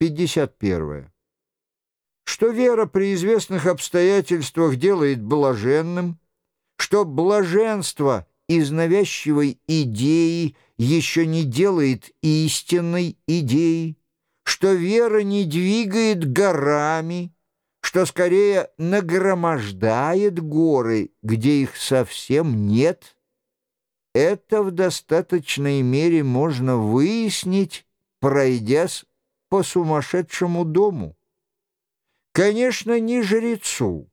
51. Что вера при известных обстоятельствах делает блаженным, что блаженство из навязчивой идеи еще не делает истинной идеей, что вера не двигает горами, что скорее нагромождает горы, где их совсем нет. Это в достаточной мере можно выяснить, пройдясь по сумасшедшему дому. Конечно, не жрецу,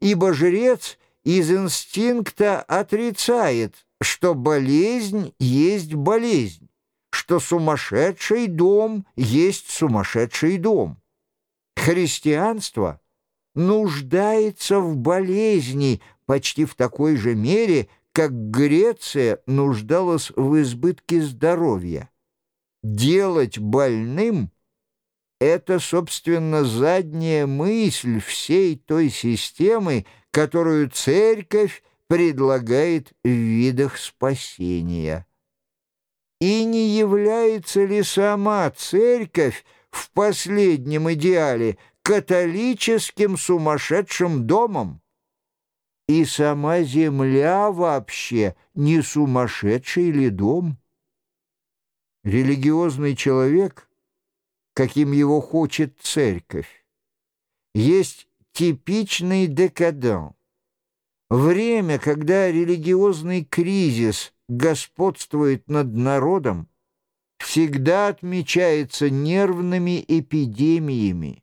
ибо жрец из инстинкта отрицает, что болезнь есть болезнь, что сумасшедший дом есть сумасшедший дом. Христианство нуждается в болезни почти в такой же мере, как Греция нуждалась в избытке здоровья делать больным — это, собственно, задняя мысль всей той системы, которую церковь предлагает в видах спасения. И не является ли сама церковь в последнем идеале католическим сумасшедшим домом? И сама земля вообще не сумасшедший ли дом? Религиозный человек, каким его хочет церковь, есть типичный декадан. Время, когда религиозный кризис господствует над народом, всегда отмечается нервными эпидемиями.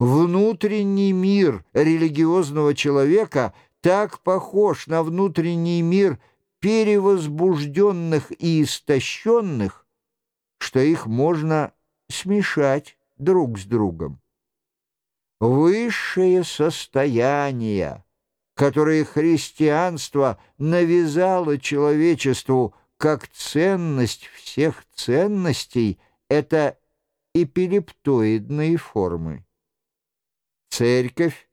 Внутренний мир религиозного человека так похож на внутренний мир перевозбужденных и истощенных, что их можно смешать друг с другом. Высшее состояние, которое христианство навязало человечеству как ценность всех ценностей, это эпилептоидные формы. Церковь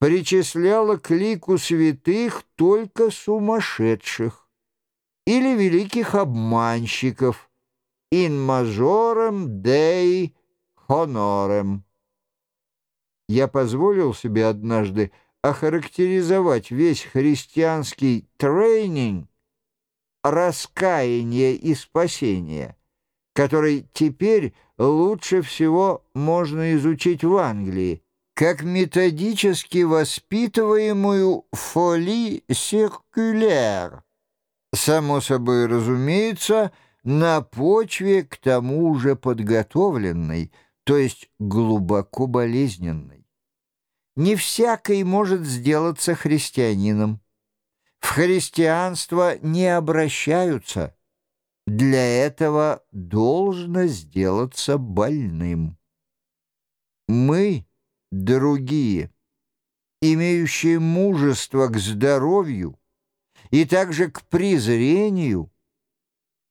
причисляла к лику святых только сумасшедших или великих обманщиков – in majorem dei honorem. Я позволил себе однажды охарактеризовать весь христианский тренинг раскаяния и спасения, который теперь лучше всего можно изучить в Англии, как методически воспитываемую фоли циркуляр. Само собой разумеется, на почве к тому уже подготовленной, то есть глубоко болезненной. Не всякий может сделаться христианином. В христианство не обращаются. Для этого должно сделаться больным. Мы, другие, имеющие мужество к здоровью и также к презрению,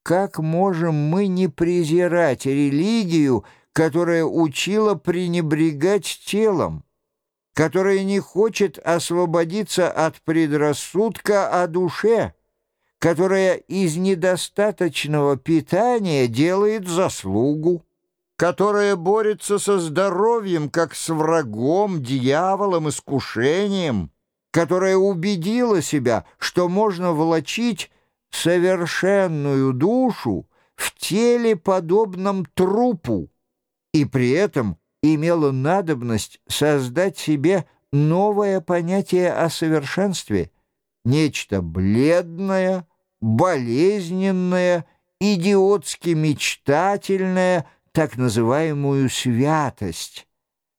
как можем мы не презирать религию, которая учила пренебрегать телом, которая не хочет освободиться от предрассудка о душе, которая из недостаточного питания делает заслугу, которая борется со здоровьем, как с врагом, дьяволом, искушением, которая убедила себя, что можно волочить совершенную душу в теле, подобном трупу, и при этом имела надобность создать себе новое понятие о совершенстве, нечто бледное, болезненное, идиотски мечтательное, так называемую святость.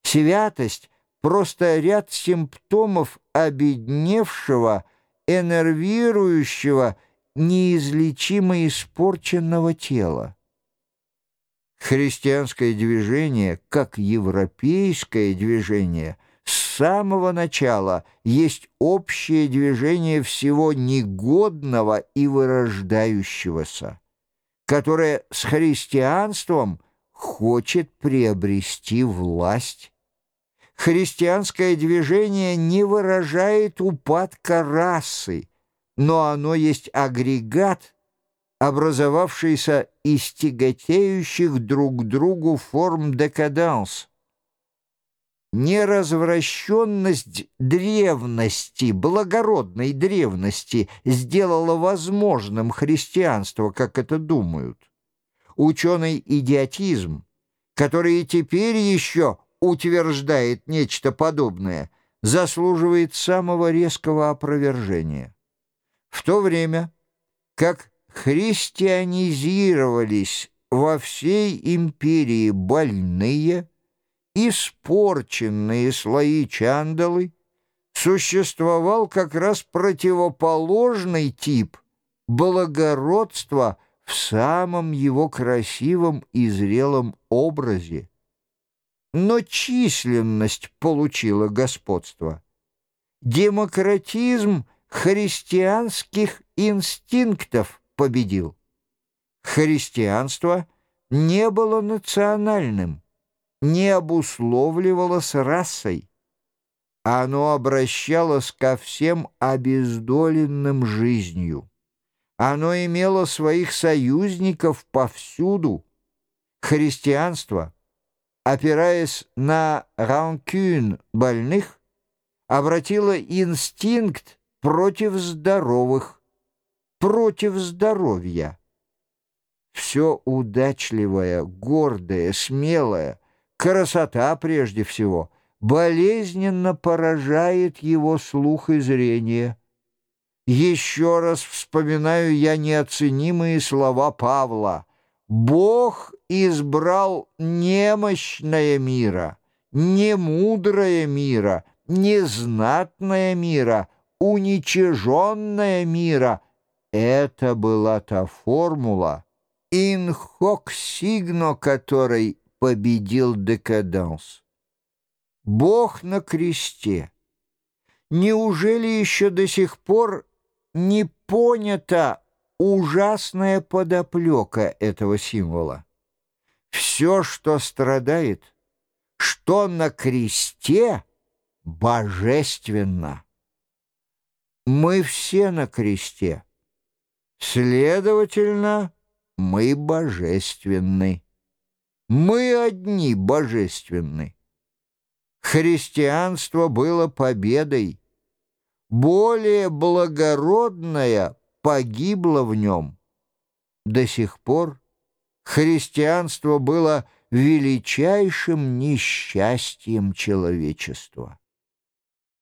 Святость — просто ряд симптомов обедневшего, энервирующего неизлечимо испорченного тела. Христианское движение, как европейское движение, с самого начала есть общее движение всего негодного и вырождающегося, которое с христианством хочет приобрести власть. Христианское движение не выражает упадка расы, но оно есть агрегат, образовавшийся из тяготеющих друг другу форм декаданс. Неразвращенность древности, благородной древности сделала возможным христианство, как это думают. Ученый идиотизм, который теперь еще утверждает нечто подобное, заслуживает самого резкого опровержения. В то время, как христианизировались во всей империи больные, испорченные слои чандалы, существовал как раз противоположный тип благородства в самом его красивом и зрелом образе. Но численность получила господство. Демократизм христианских инстинктов победил. Христианство не было национальным, не обусловливалось расой. Оно обращалось ко всем обездоленным жизнью. Оно имело своих союзников повсюду. Христианство, опираясь на ранкюн больных, обратило инстинкт против здоровых, против здоровья. Все удачливое, гордое, смелое, красота прежде всего, болезненно поражает его слух и зрение. Еще раз вспоминаю я неоценимые слова Павла. «Бог избрал немощное мира, немудрое мира, незнатное мира, уничиженное мира». Это была та формула, hoc signo которой победил декаданс. Бог на кресте. Неужели еще до сих пор не понята ужасная подоплека этого символа? Все, что страдает, что на кресте, божественно. Мы все на кресте. Следовательно, мы божественны. Мы одни божественны. Христианство было победой. Более благородное погибло в нем. До сих пор христианство было величайшим несчастьем человечества.